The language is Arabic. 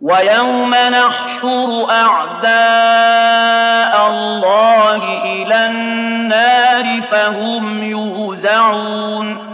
ويوم نحشر أعداء الله إلى النار فهم يوزعون